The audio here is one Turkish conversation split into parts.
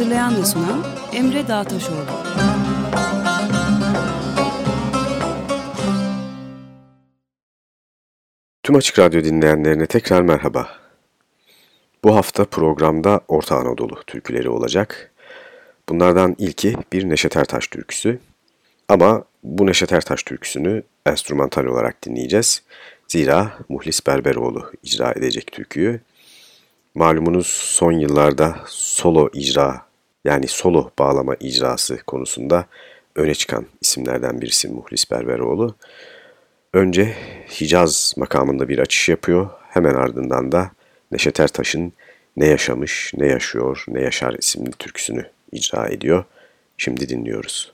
Hazırlayan ve sunan Emre Dağtaşoğlu. Tüm Açık Radyo dinleyenlerine tekrar merhaba. Bu hafta programda Orta Anadolu türküleri olacak. Bunlardan ilki bir Neşet Ertaş türküsü. Ama bu Neşet Ertaş türküsünü enstrümantal olarak dinleyeceğiz. Zira Muhlis Berberoğlu icra edecek türküyü. Malumunuz son yıllarda solo icra yani solo bağlama icrası konusunda öne çıkan isimlerden birisi Muhlis Berberoğlu. Önce Hicaz makamında bir açış yapıyor, hemen ardından da Neşet Ertaş'ın Ne Yaşamış, Ne Yaşıyor, Ne Yaşar isimli türküsünü icra ediyor. Şimdi dinliyoruz.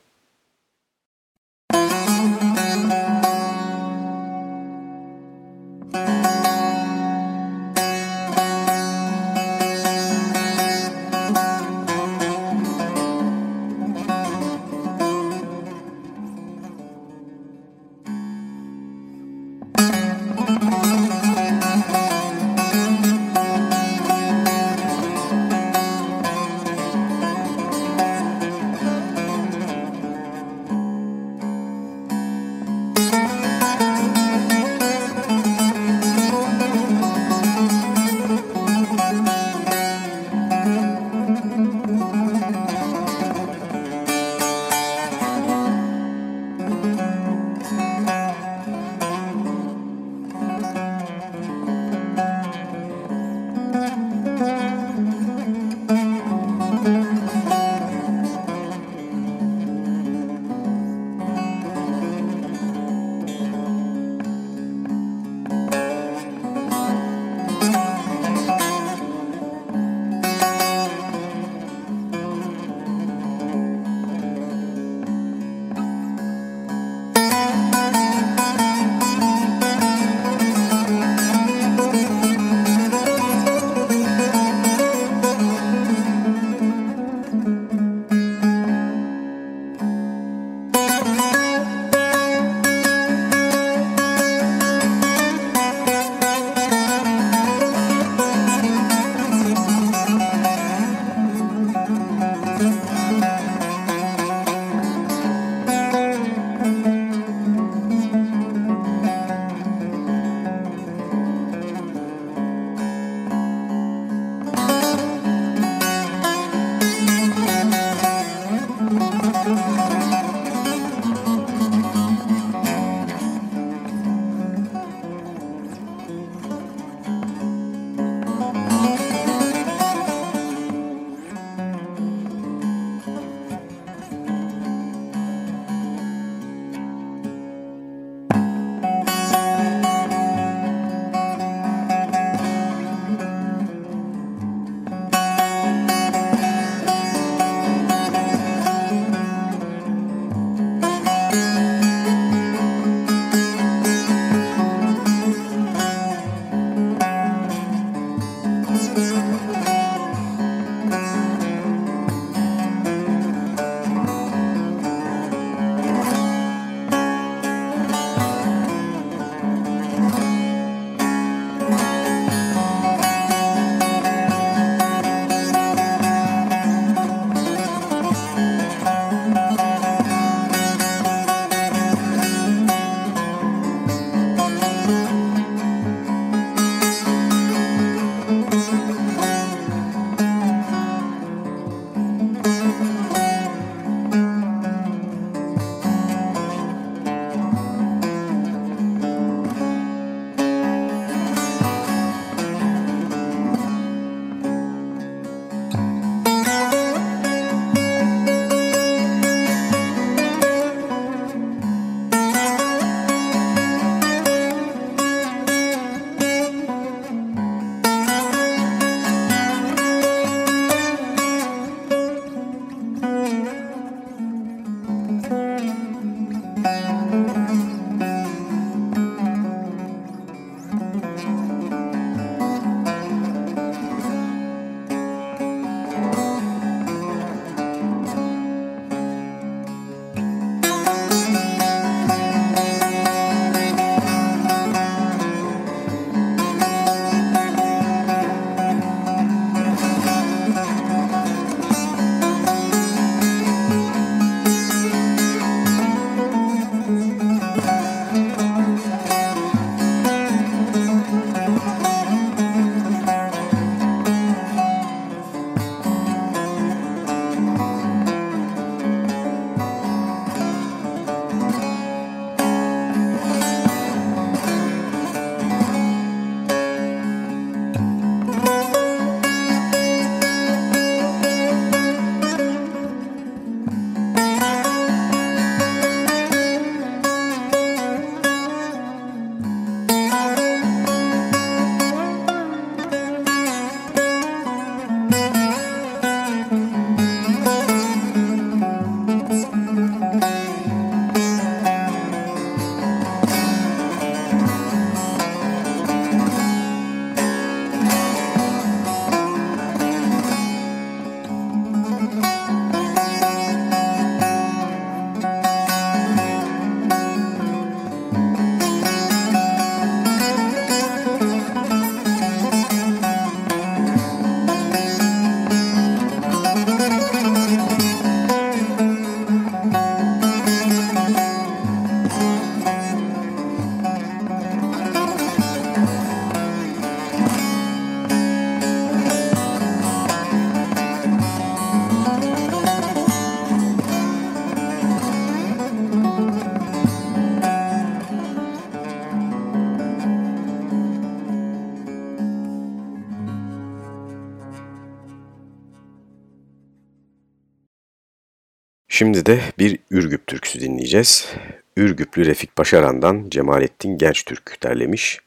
Şimdi de bir Ürgüp türküsü dinleyeceğiz. Ürgüplü Refik Başaran'dan Cemalettin Genç Türk derlemiş.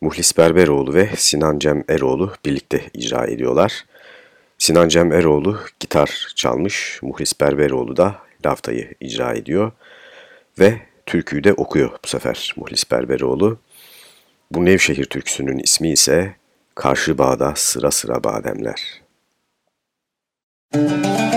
Muhlis Berberoğlu ve Sinan Cem Eroğlu birlikte icra ediyorlar. Sinan Cem Eroğlu gitar çalmış, Muhlis Berberoğlu da laftayı icra ediyor. Ve türküyü de okuyor bu sefer Muhlis Berberoğlu. Bu Nevşehir türküsünün ismi ise Karşı Bağda Sıra Sıra Bademler. Müzik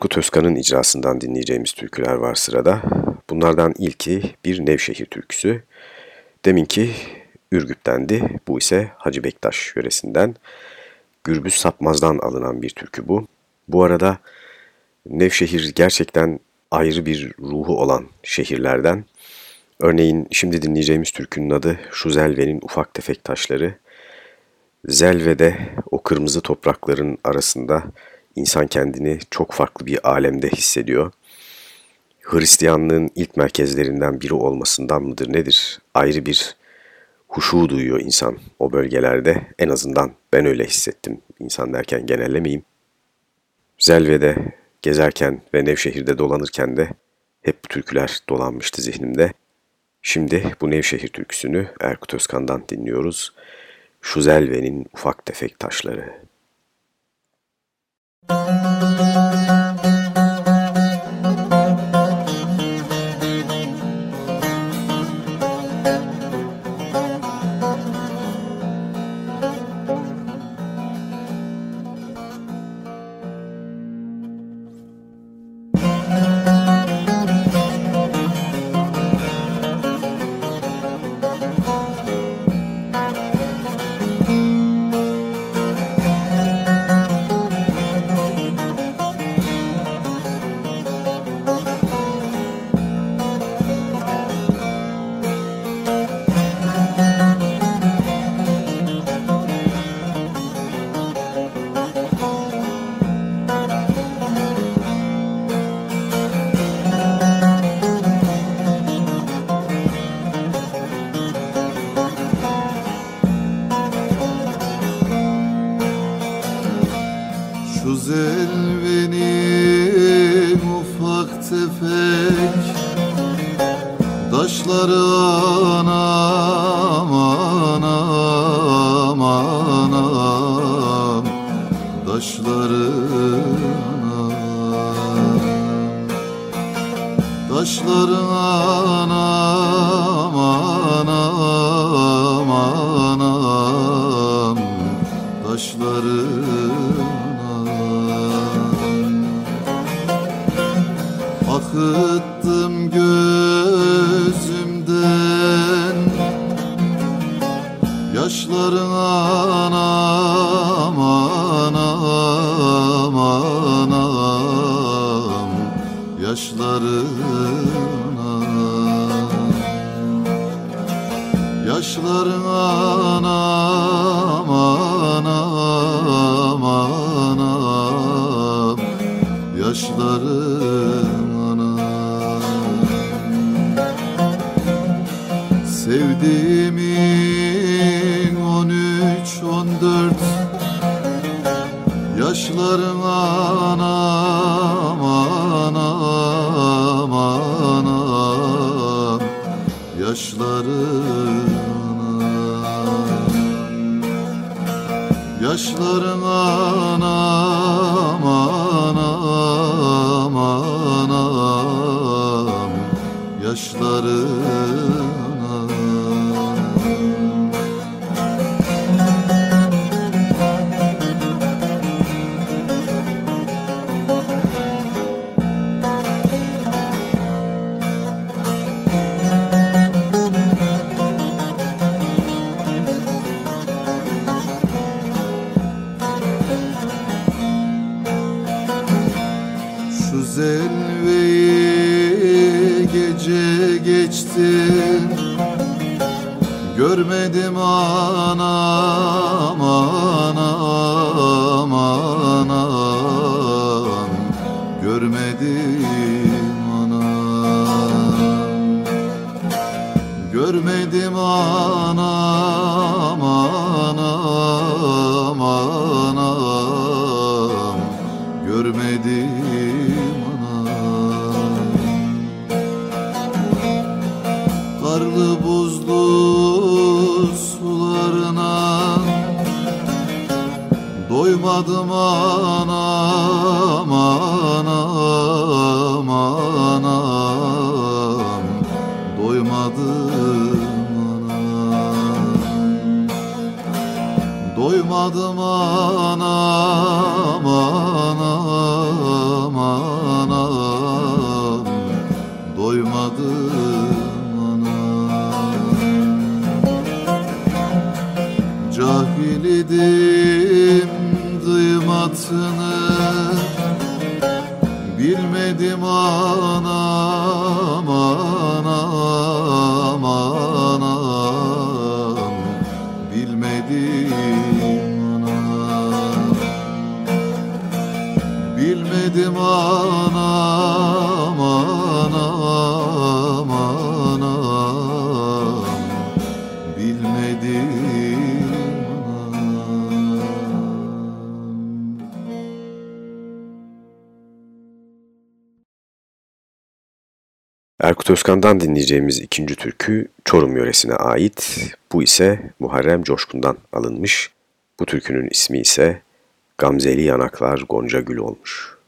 Erkut Özkan'ın icrasından dinleyeceğimiz türküler var sırada. Bunlardan ilki bir Nevşehir türküsü. Deminki Ürgüp'tendi, bu ise Hacı Bektaş yöresinden. Gürbüz Sapmaz'dan alınan bir türkü bu. Bu arada Nevşehir gerçekten ayrı bir ruhu olan şehirlerden. Örneğin şimdi dinleyeceğimiz türkünün adı Şu Zelve'nin Ufak Tefek Taşları. Zelve'de o kırmızı toprakların arasında insan kendini çok farklı bir alemde hissediyor. Hristiyanlığın ilk merkezlerinden biri olmasından mıdır nedir? Ayrı bir huşu duyuyor insan o bölgelerde. En azından ben öyle hissettim. İnsan derken genellemeyeyim. Zelve'de gezerken ve Nevşehir'de dolanırken de hep bu türküler dolanmıştı zihnimde. Şimdi bu Nevşehir türküsünü Erkut Özkan'dan dinliyoruz. Şu Zelve'nin ufak tefek taşları. Müzik Yaşların anam anam anam Yaşların Görmedim anam anam Müslümana Doymadım anam anam anam Doymadım anam Doymadım anam anam anam Doymadım anam Cahil idim Erkut Özkan'dan dinleyeceğimiz ikinci türkü Çorum yöresine ait. Bu ise Muharrem Coşkun'dan alınmış. Bu türkünün ismi ise Gamzeli Yanaklar Gonca Gül olmuş.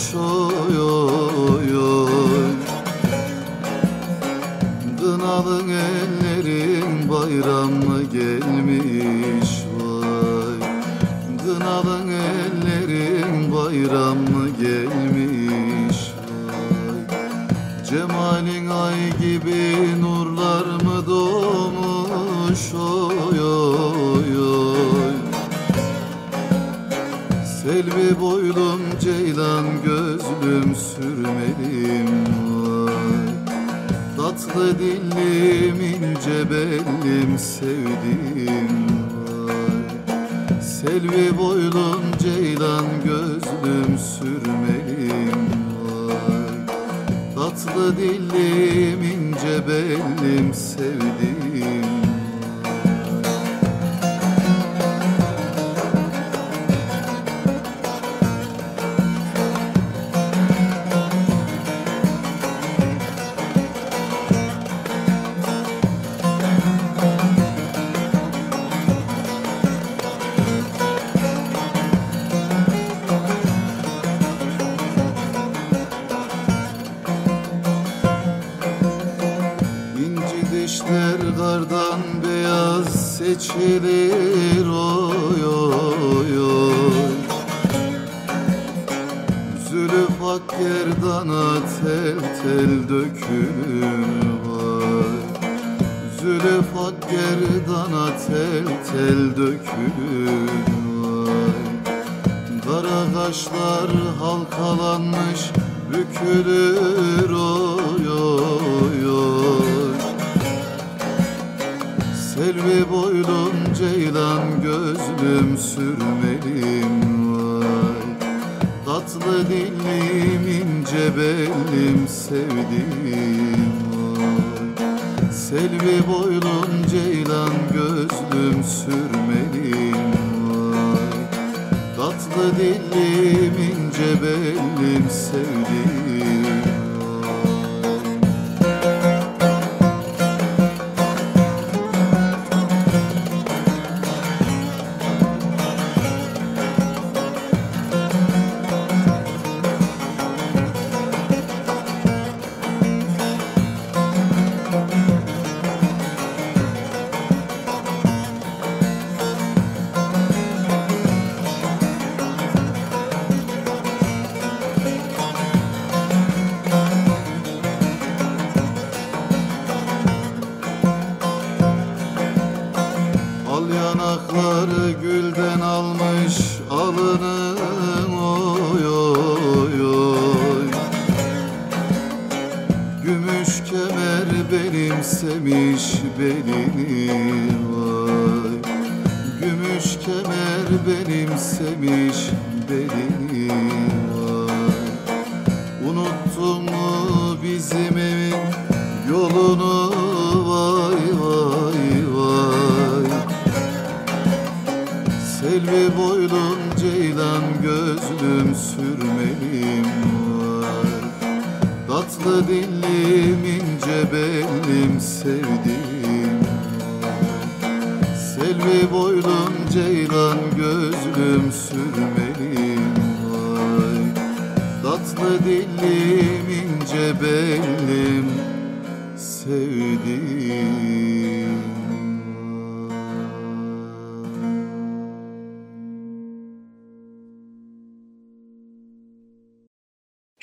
Olmuş ak gerdana tel tel dökülür Kara kaşlar halkalanmış bükülür oy oy oy. Selvi boylum ceylan gözlüm sürmelim Tatlı dillim ince bellim sevdim vay Selvi boylum ceylan gözlüm sürmelim Tatlı dillim ince bellim sevdim Selvi boylum ceylan gözlüm sürmelim var. Tatlı dillim ince bellim sevdim Selvi boylum ceylan gözlüm sürmelim var. Tatlı dillim ince bellim sevdim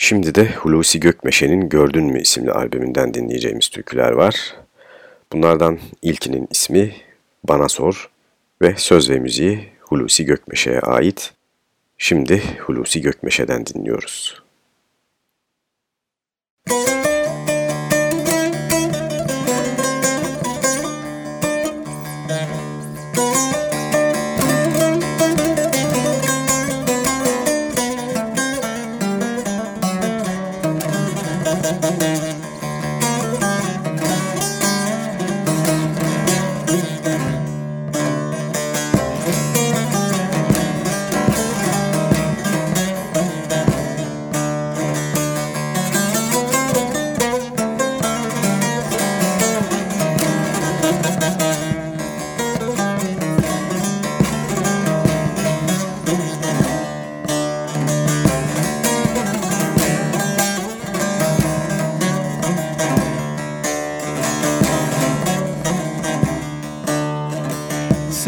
Şimdi de Hulusi Gökmeşe'nin Gördün mü isimli albümünden dinleyeceğimiz türküler var. Bunlardan ilkinin ismi Bana Sor ve söz ve müziği Hulusi Gökmeşe'ye ait. Şimdi Hulusi Gökmeşe'den dinliyoruz.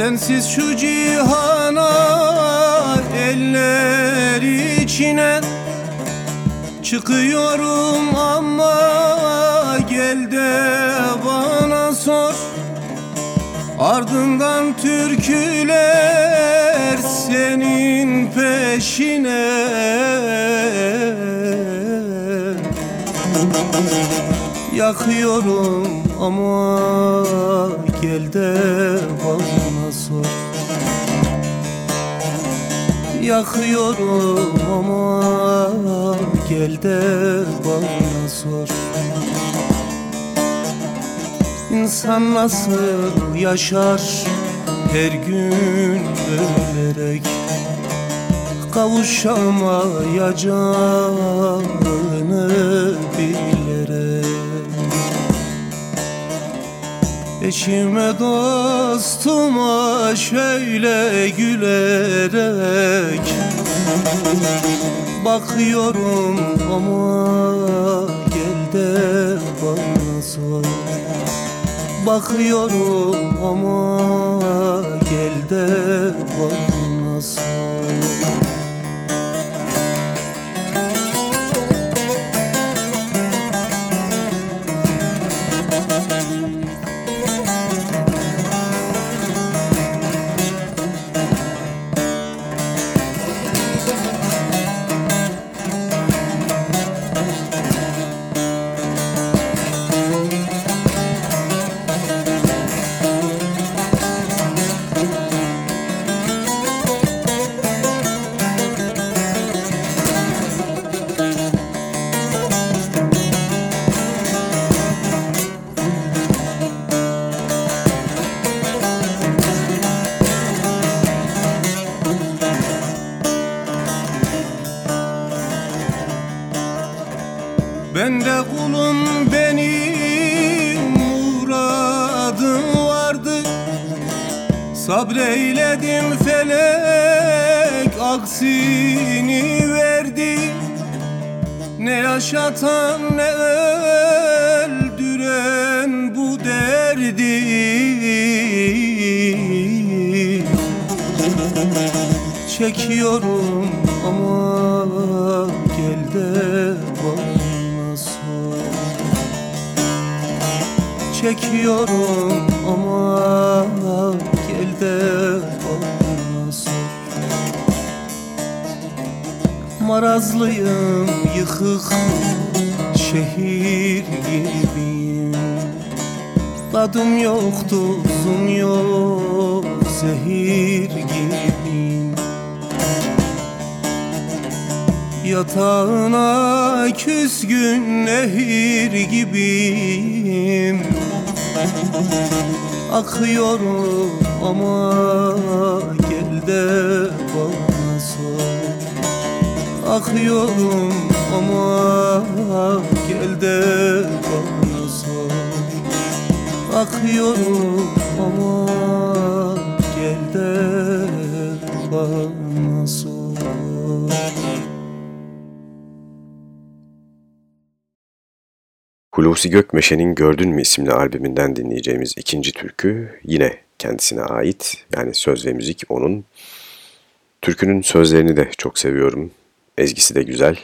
Sensiz şu cihana eller içine Çıkıyorum ama gel de bana sor. Ardından türküler senin peşine. Yakıyorum ama gel de bana sor Yakıyorum ama gel de bana sor. İnsan nasıl yaşar her gün ölerek? Kavuşamayacağını Eşime dostuma şöyle gülerek Bakıyorum ama gel de bana sor. Bakıyorum ama gel de bana sor yaşatan ne öldüren bu derdi? Çekiyorum ama gel de bak çekiyorum ama gel de bana sor. Marazlıyım yıkık şehir gibiyim. Tadım yok tuzum yok zehir gibiyim. Yatağına küsgün nehir gibiyim. Akıyorum ama gel de bana sor. Bakıyorum ama gel de bana sor Bakıyorum ama gel de bana Hulusi Gökmeşe'nin Gördün mü isimli albümünden dinleyeceğimiz ikinci türkü yine kendisine ait. Yani söz ve müzik onun. Türkünün sözlerini de çok seviyorum. Ezgisi de güzel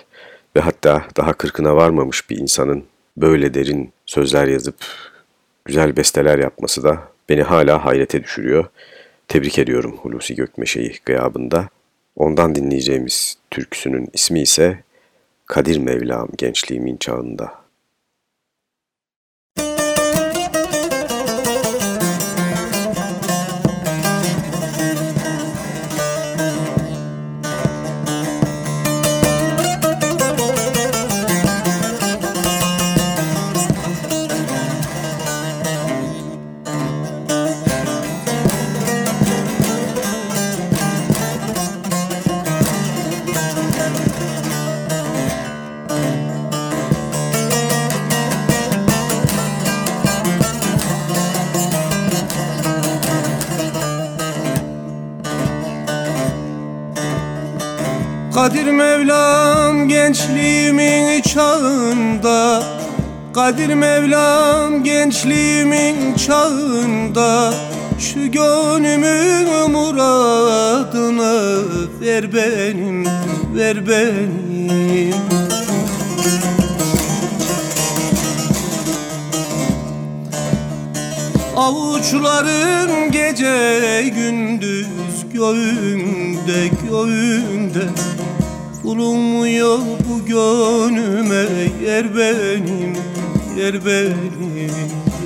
ve hatta daha kırkına varmamış bir insanın böyle derin sözler yazıp güzel besteler yapması da beni hala hayrete düşürüyor. Tebrik ediyorum Hulusi Gökmeşe'yi gıyabında. Ondan dinleyeceğimiz türküsünün ismi ise Kadir Mevlam gençliğimin çağında. Gençliğimin çağında Kadir Mevlam gençliğimin çağında Şu gönlümün muradını ver benim, ver benim. Avuçların gece gündüz göğünde göğünde Bulunmuyor bu gönlüme yer benim Yer benim,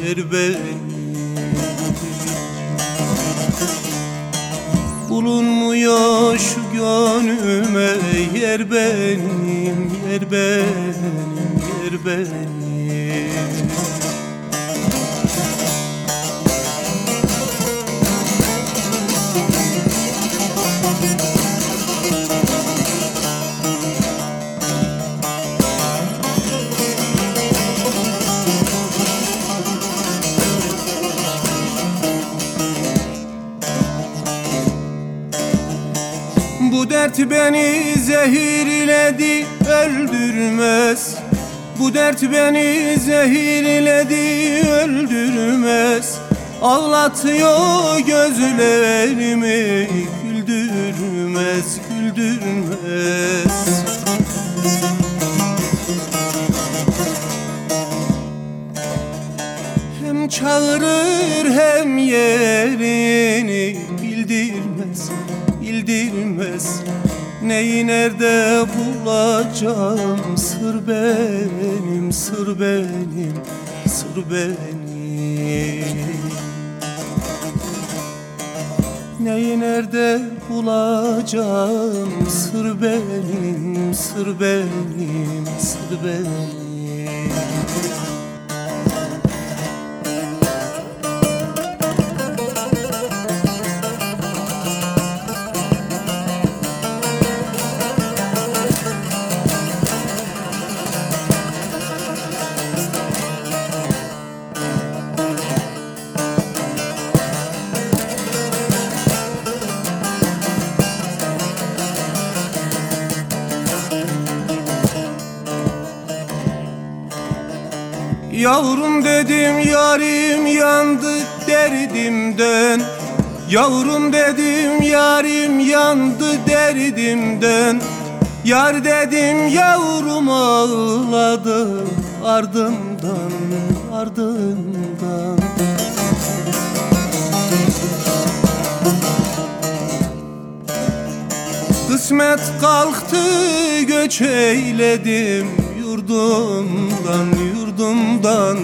yer benim. Bulunmuyor şu gönlüme yer benim Yer benim, yer benim dert beni zehirledi öldürmez. Bu dert beni zehirledi öldürmez. Ağlatıyor gözlerimi güldürmez güldürmez. Hem çağırır hem yerini Neyi nerede bulacağım? Sır benim, sır benim, sır benim. Neyi nerede bulacağım? Sır benim, sır benim, sır benim Yavrum dedim yarim yandı derdimden. Yavrum dedim yarim yandı derdimden. Yar dedim yavrum ağladı ardımdan ardımdan. Kısmet kalktı göç eyledim yurdumdan yurdumdan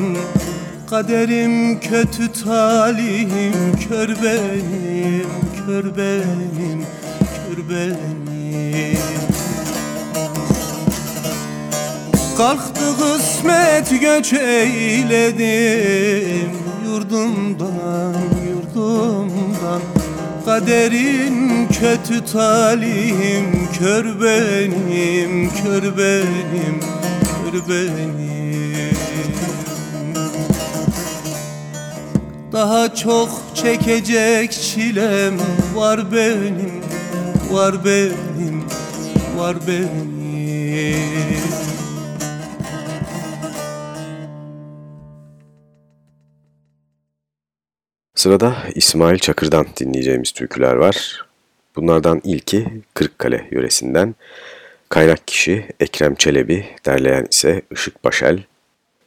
Kaderim kötü talihim kör benim kör benim kör benim. Kalktı kısmet göç eyledim yurdumdan yurdumdan. Kaderin kötü talihim Kör benim, kör benim, kör benim Daha çok çekecek çilem var benim Var benim, var benim Sırada İsmail Çakır'dan dinleyeceğimiz türküler var. Bunlardan ilki Kırıkkale yöresinden. Kaynak kişi Ekrem Çelebi, derleyen ise Işık Başel.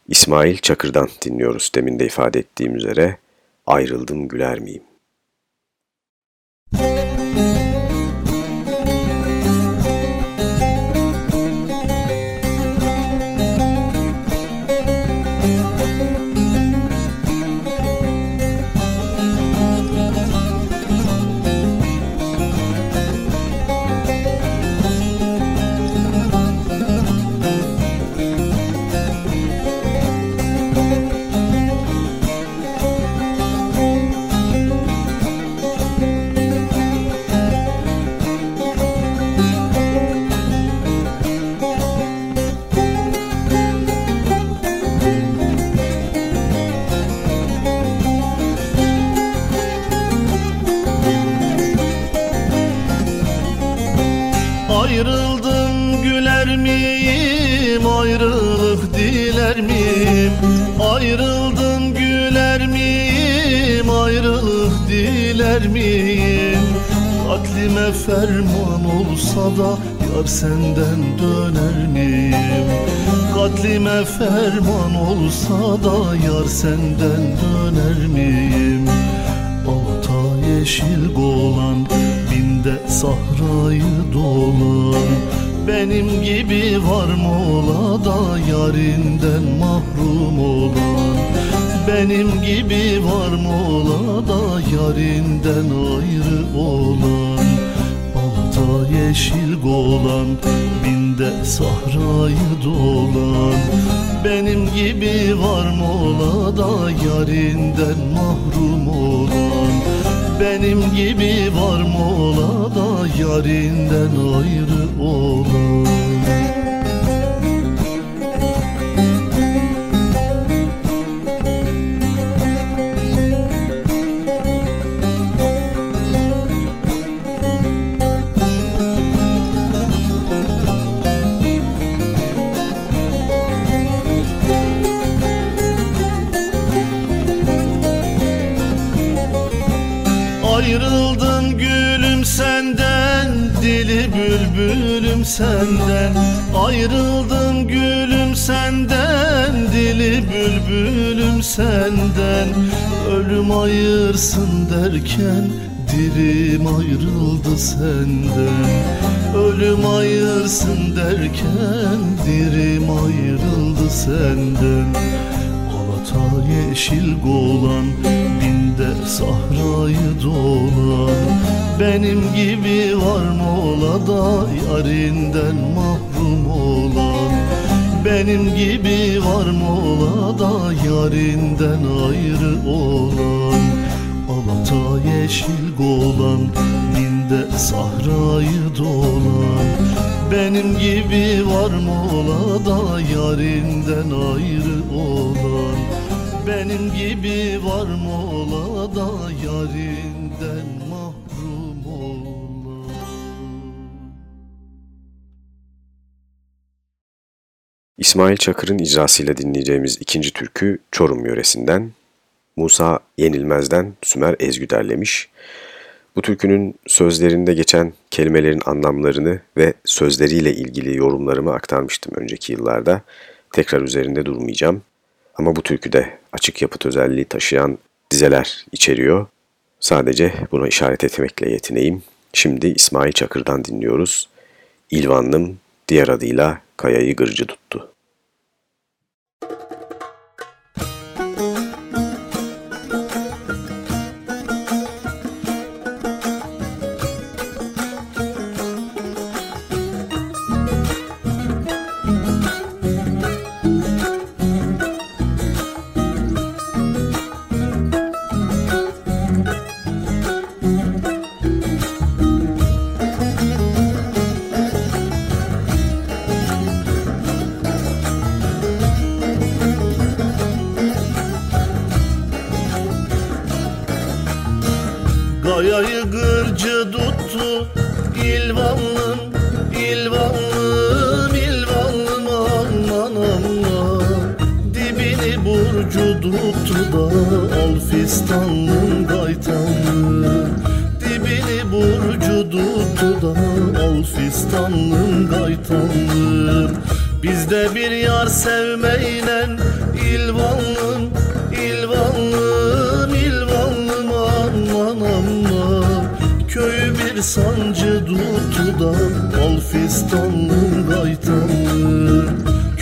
İsmail Çakır'dan dinliyoruz demin de ifade ettiğim üzere. Ayrıldım güler miyim? Binde sahrayı dolan Benim gibi var mı ola da yarinden mahrum olan. Benim gibi var mı ola da yarinden ayrı olan senden Ayrıldım gülüm senden Dili bülbülüm senden. Ölüm ayırsın derken Dirim ayrıldı senden. Ölüm ayırsın derken Dirim ayrıldı senden. Alata yeşil golan Binde sahrayı dolan. Benim gibi var mı ola da yarinden mahrum olan? Benim gibi var mı ola da yarinden ayrı olan? Alata yeşil golan Ninde sahrayı dolan. Benim gibi var mı ola da yarinden ayrı olan Benim gibi var mı ola da yarinden İsmail Çakır'ın icrasıyla dinleyeceğimiz ikinci türkü Çorum yöresinden. Musa Yenilmez'den Sümer Ezgü derlemiş. Bu türkünün sözlerinde geçen kelimelerin anlamlarını ve sözleriyle ilgili yorumlarımı aktarmıştım önceki yıllarda. Tekrar üzerinde durmayacağım. Ama bu türküde açık yapıt özelliği taşıyan dizeler içeriyor. Sadece buna işaret etmekle yetineyim. Şimdi İsmail Çakır'dan dinliyoruz. İlvanlım diğer adıyla Kayayı Gırcı tuttu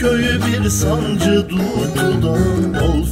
Köyü bir sancı tuttu da Al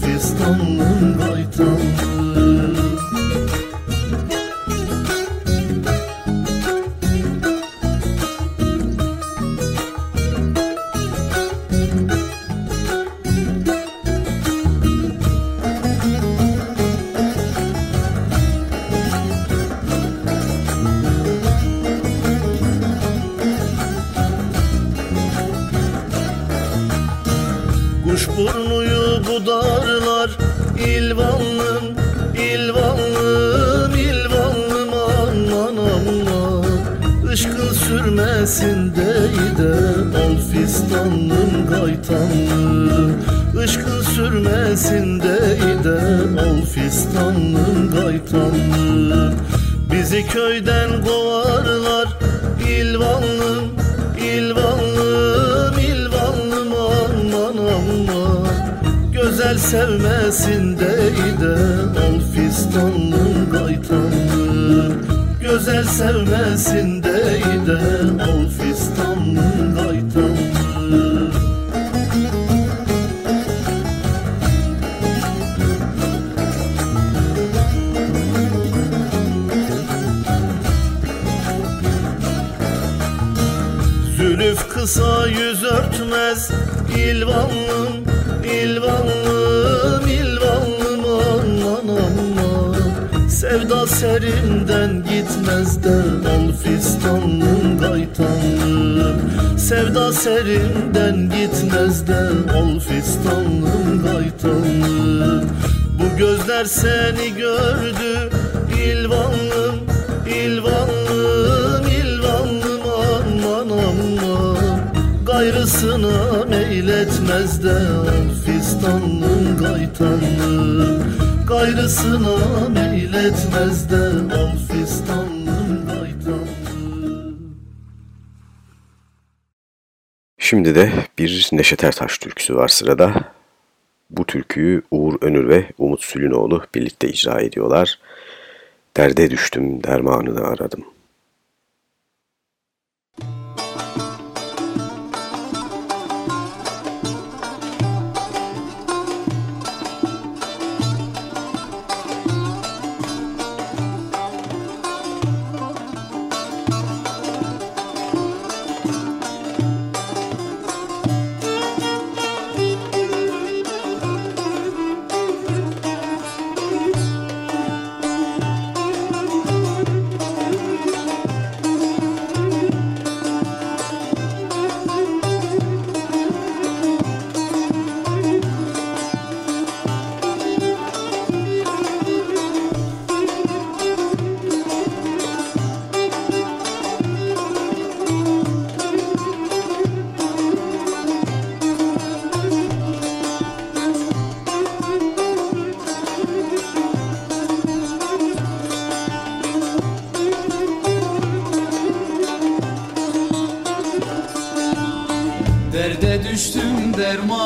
gitmez de al fistanlım gaytanlım Bu gözler seni gördü ilvanlım ilvanlım ilvanlım aman aman Gayrısına meyletmez de al fistanlım gaytanlım Gayrısına meyletmez de al Şimdi de bir Neşet Ertaş türküsü var sırada. Bu türküyü Uğur Önür ve Umut Sülünoğlu birlikte icra ediyorlar. Derde düştüm, dermanını aradım.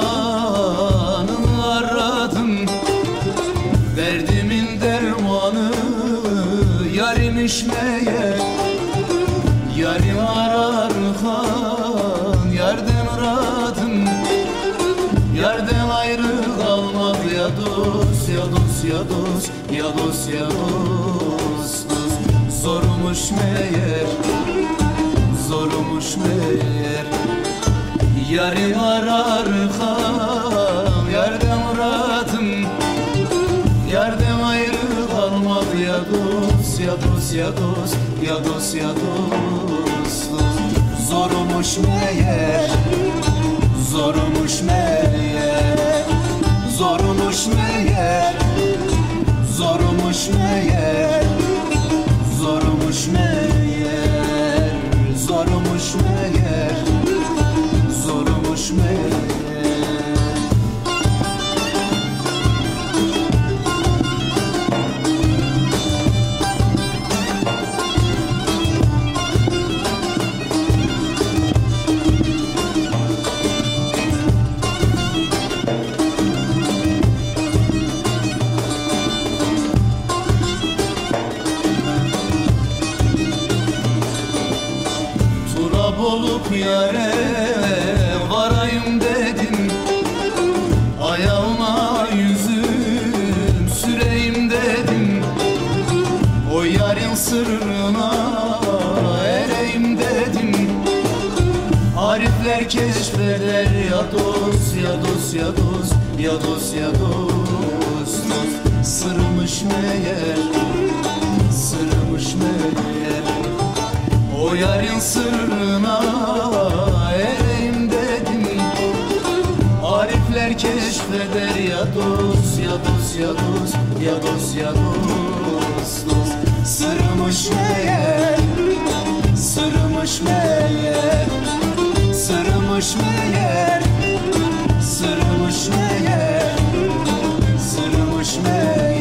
Dermanını aradım. Derdimin dermanı yarimiş meğer Yarim arar han yardım aradım Yerden ayrı kalmak ya dost ya dost ya dost ya dost ya meğer zormuş meğer Yarim arar ham Yerden muratım Yerden ayrı kalmak ya dost Ya dost ya dost Ya dost ya dost. Zormuş meğer Zormuş meğer Zormuş meğer Zormuş meğer dost ya dost ya dost. Dost Sırmış meğer sırmış meğer. O yarın sırrına ereyim dedim. Arifler keşfeder ya dost ya dost ya dost. Ya dost ya dost dost. Sırmış meğer sırmış meğer. Sırmış meğer meğer sırmış meğer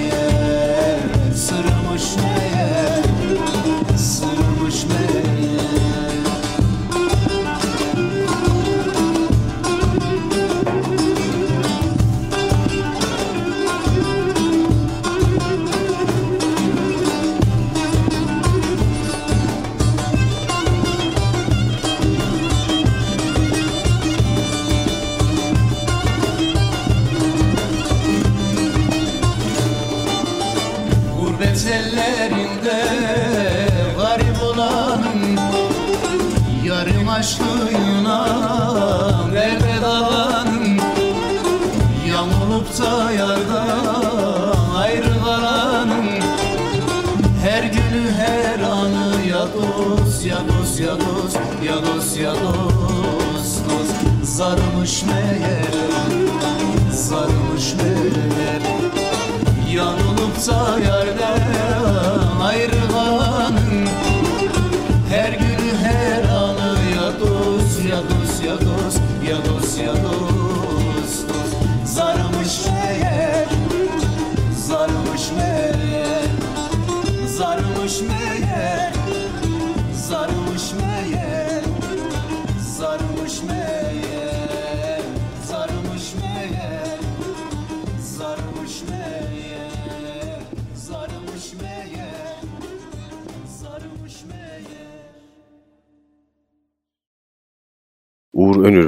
dost ya dost ya dost ya dost ya dost dost Zarmış meğer sarmış meğer. Yanılıp da yerden ayrılanın Her günü her anı. Ya dost ya dost ya dost ya dost ya dost dost Zarmış meğer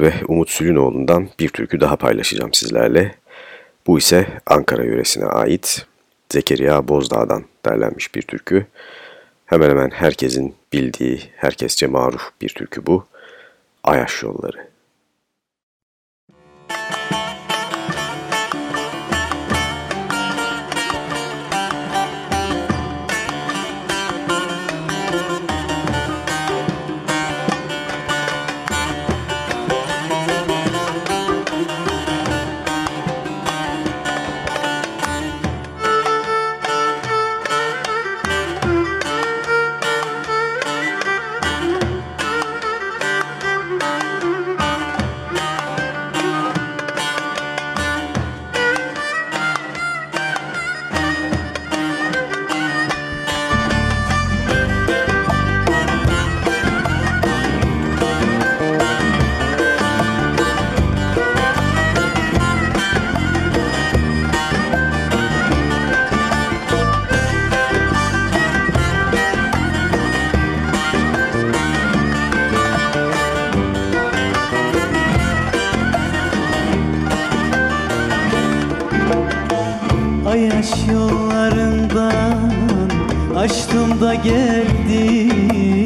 ve Umut Sülünoğlu'ndan bir türkü daha paylaşacağım sizlerle. Bu ise Ankara yöresine ait Zekeriya Bozdağ'dan derlenmiş bir türkü. Hemen hemen herkesin bildiği, herkesçe maruf bir türkü bu. Ayaş Yolları. Ayaş yollarından açtım da geldim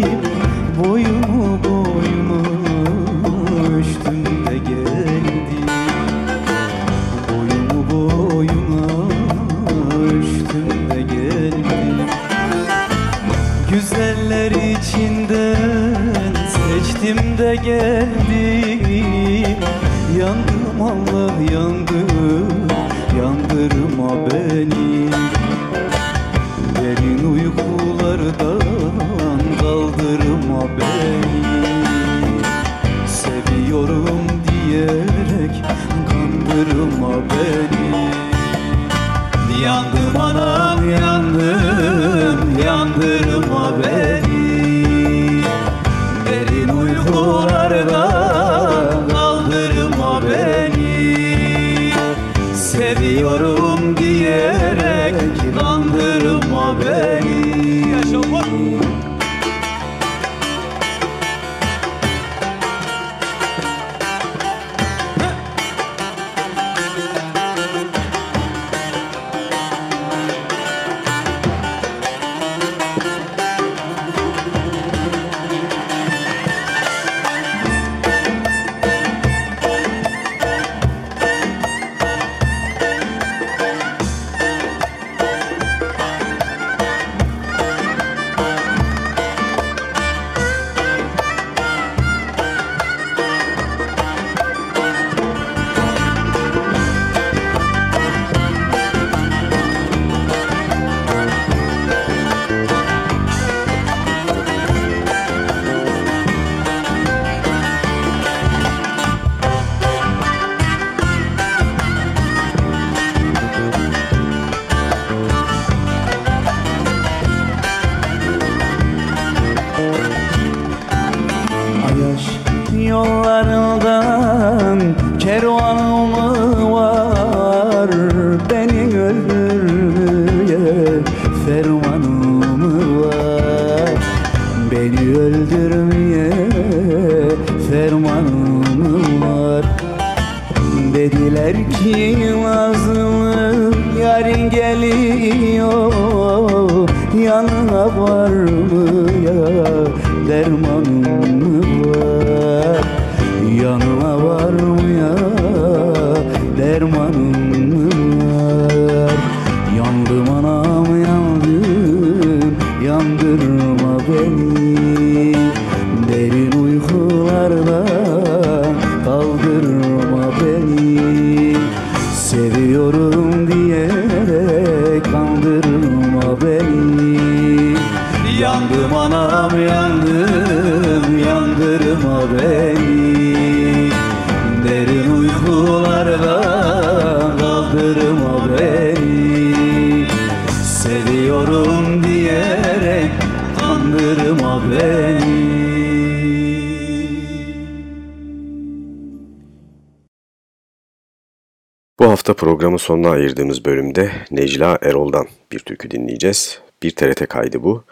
programın sonuna ayırdığımız bölümde Necla Erol'dan bir türkü dinleyeceğiz. Bir TRT kaydı bu.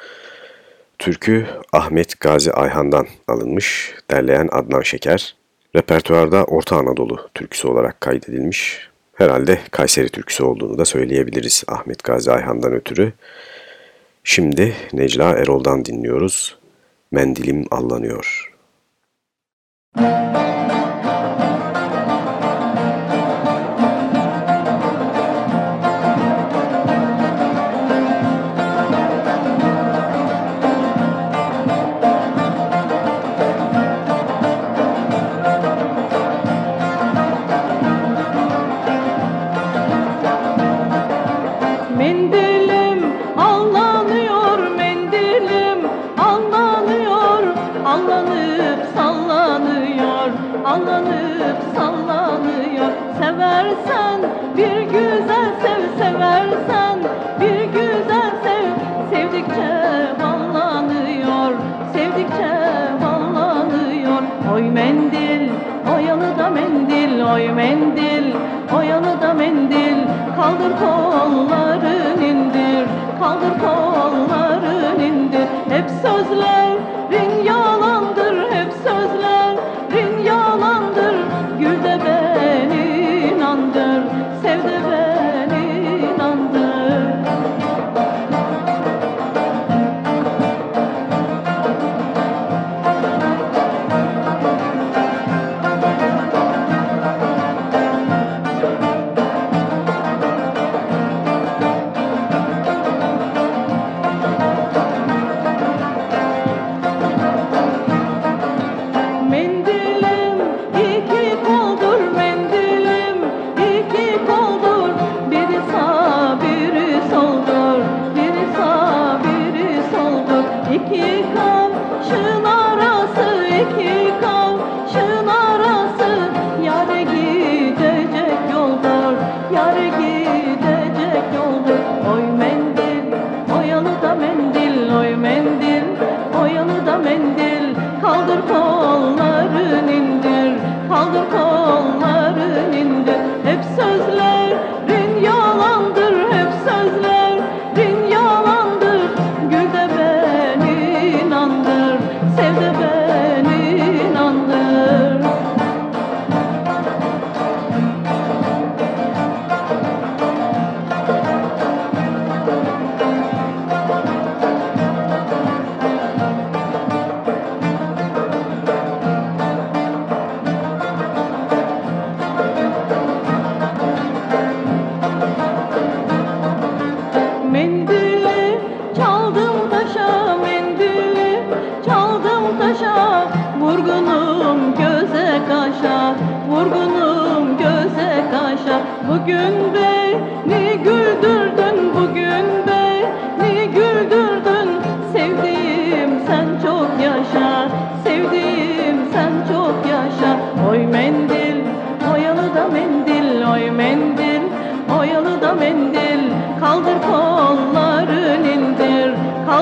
Türkü Ahmet Gazi Ayhan'dan alınmış, derleyen Adnan Şeker. Repertuarda Orta Anadolu türküsü olarak kaydedilmiş. Herhalde Kayseri türküsü olduğunu da söyleyebiliriz Ahmet Gazi Ayhan'dan ötürü. Şimdi Necla Erol'dan dinliyoruz. Mendilim allanıyor. Müzik koy mendil Oyalı da mendil. Kaldır kolların indir Kaldır kolların indir. Hep sözlerin yalan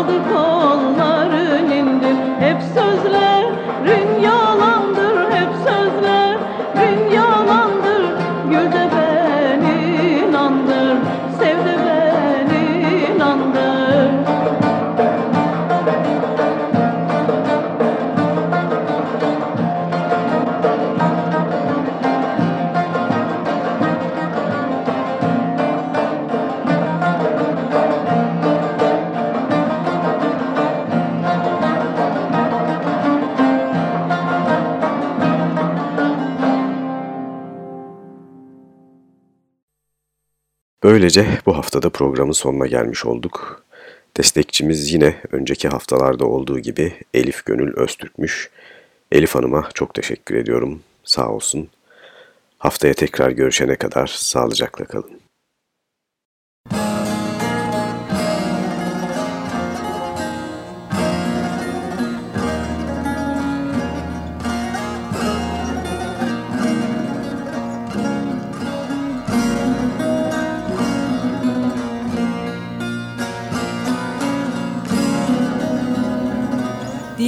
I'll. Böylece bu haftada programın sonuna gelmiş olduk. Destekçimiz yine önceki haftalarda olduğu gibi Elif Gönül Öztürk'müş. Elif Hanım'a çok teşekkür ediyorum. Sağ olsun. Haftaya tekrar görüşene kadar sağlıcakla kalın.